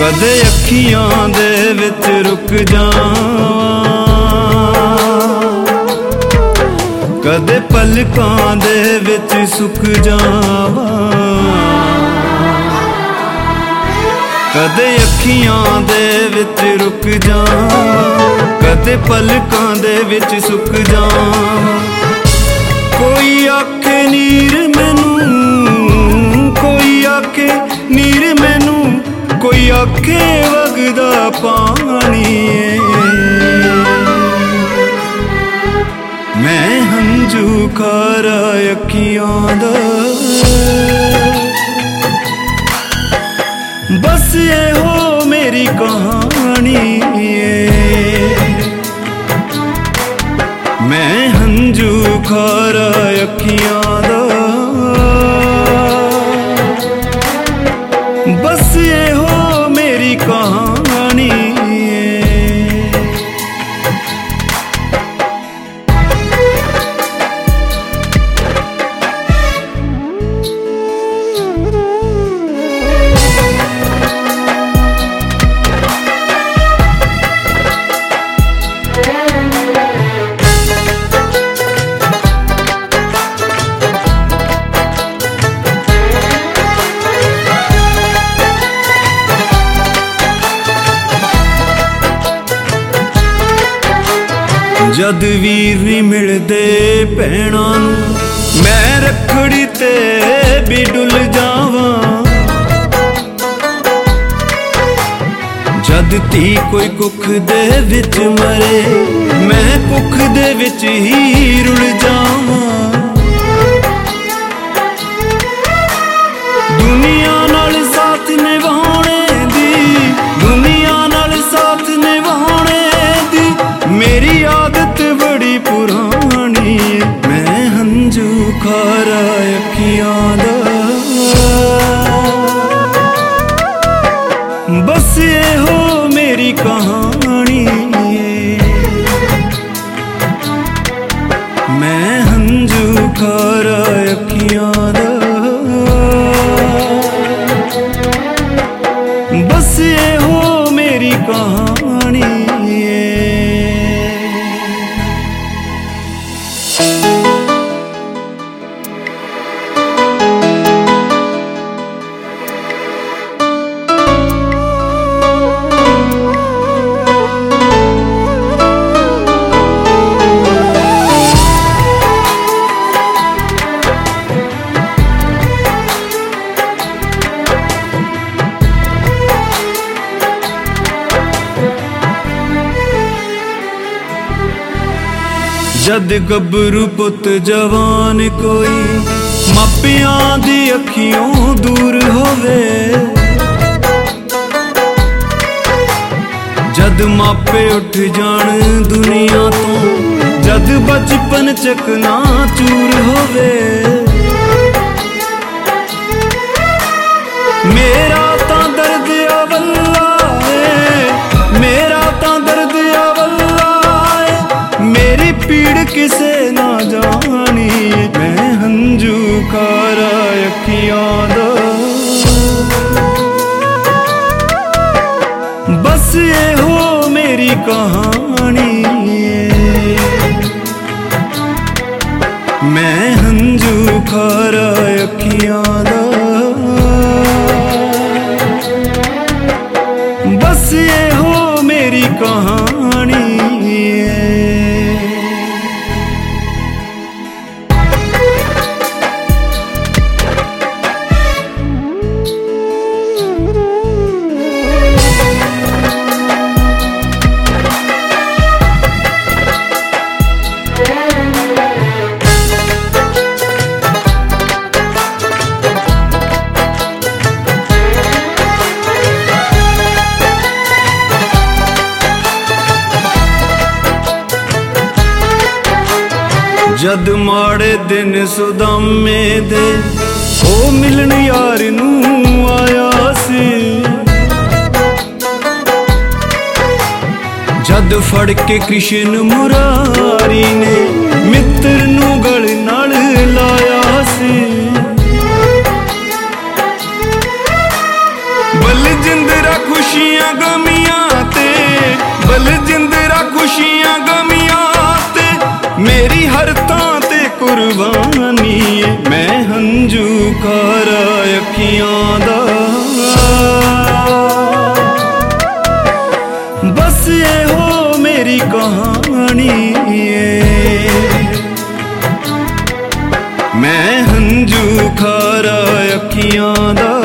ਕਦੇ ਅੱਖੀਆਂ ਦੇ ਵਿੱਚ ਰੁਕ ਜਾਵਾਂ। ਕਦੇ ਪਲਕਾਂ ਦੇ ਵਿੱਚ ਸੁੱਕ ਜਾਵਾਂ। ਕਦੇ ਅੱਖੀਆਂ ਦੇ ਵਿੱਚ ਰੁਕ ਜਾਵਾਂ। ਕਦੇ ਪਲਕਾਂ ਦੇ ਵਿੱਚ ਸੁੱਕ ਜਾਵਾਂ। ਕੋਈ ਆਖੇ ਨੀਰ ਮੈਨੂੰ, ਕੋਈ ਆਖੇ ਨੀਰ ਕੋਈ ਆਖੇ ਵਗਦਾ ਪਾਣੀ ਏ। ਮੈਂ ਹੰਝੂ ਖਾਰਾ ਅੱਖੀਆਂ ਦਾ। ਬਸ ਇਹੋ ਮੇਰੀ ਕਹਾਣੀ ਏ। ਮੈਂ ਹੰਝੂ ਖਾਰਾ ਜਦ ਵੀਰ ਨਹੀਂ ਮਿਲਦੇ ਭੈਣਾਂ ਨੂੰ, ਮੈਂ ਰੱਖੜੀ ਤੇ ਵੀ ਡੁੱਲ ਜਾਵਾਂ। ਜਦ ਤੀ ਕੋਈ ਕੁੱਖ ਦੇ ਵਿੱਚ ਮਰੇ, ਮੈਂ ਕੁੱਖ ਦੇ ਵਿੱਚ ਹੀ ਰੁਲ ਜਾਵਾਂ। ਹੰਝੂ ਖਾਰਾ ਅੱਖੀਆਂ ਦਾ ਬਸ ਇਹੋ ਮੇਰੀ ਕਹਾਣੀ ਏ ਮੈਂ ਹੰਝੂ ਖਾਰਾ ਅੱਖੀਆਂ ਦਾ ਬਸ ਇਹੋ ਮੇਰੀ ਕਹਾਣੀ ਜਦ ਗੱਭਰੂ ਪੁੱਤ ਜਵਾਨ ਕੋਈ, ਮਾਪਿਆਂ ਦੀ ਅੱਖੀਓਂ ਦੂਰ ਹੋਵੇ। ਜਦ ਮਾਪੇ ਉੱਠ ਜਾਣ ਦੁਨੀਆ ਤੋਂ, ਜਦ ਬਚਪਨ ਚਕਨਾ ਚੂਰ ਹੋਵੇ। ਹੰਝੂ ਖਾਰਾ ਅੱਖੀਆਂ ਦਾ ਬਸ ਇਹੋ ਮੇਰੀ ਕਹਾਣੀ ਏ ਮੈਂ ਹੰਝੂ ਖਾਰਾ ਅੱਖੀਆਂ ਦਾ ਬਸ ਇਹੋ ਮੇਰੀ ਕਹਾਣੀ ਜਦ ਮਾੜੇ ਦਿਨ ਸੁਦਾਮੇ ਦੇ ਉਹ ਮਿਲਣ ਯਾਰ ਨੂੰ ਆਇਆ ਸੀ। ਜਦ ਫੜ ਕੇ ਕ੍ਰਿਸ਼ਨ ਮੁਰਾਰੀ ਨੇ ਮਿੱਤਰ ਨੂੰ ਗਲ ਨਾਲ ਲਾਇਆ ਸੀ। ਬਲ ਜਿੰਦਰਾ ਖੁਸ਼ੀਆਂ ਗਮੀਆਂ ਅੱਖੀਆਂ